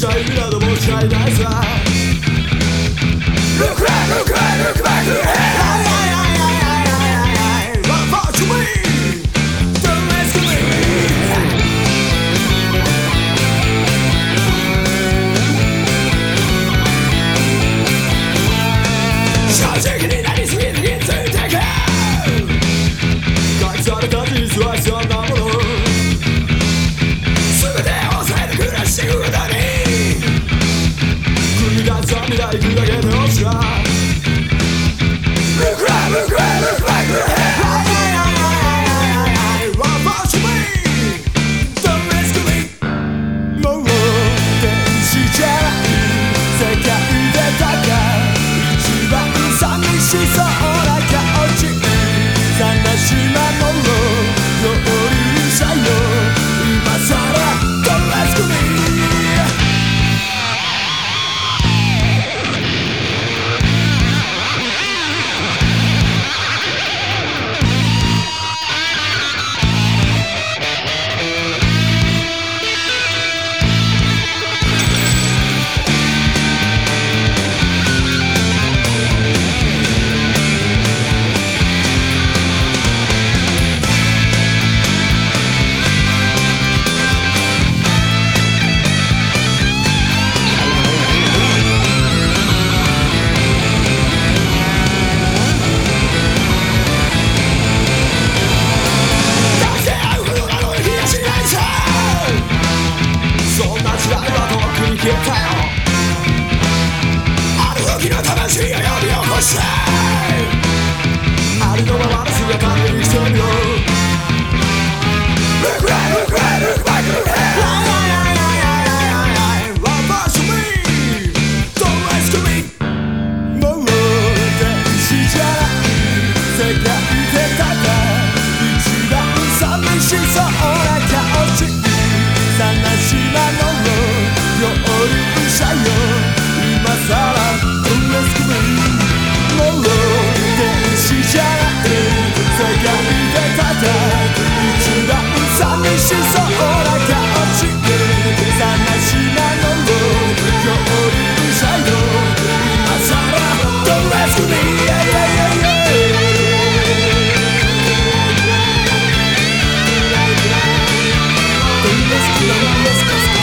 Çay bir adım o çaydaysa Look back, look back, look back, look back Take it in and it's with it to take it Guys are the countries, rights are the Someday you'll get an Oscar Regret, regret. Yes,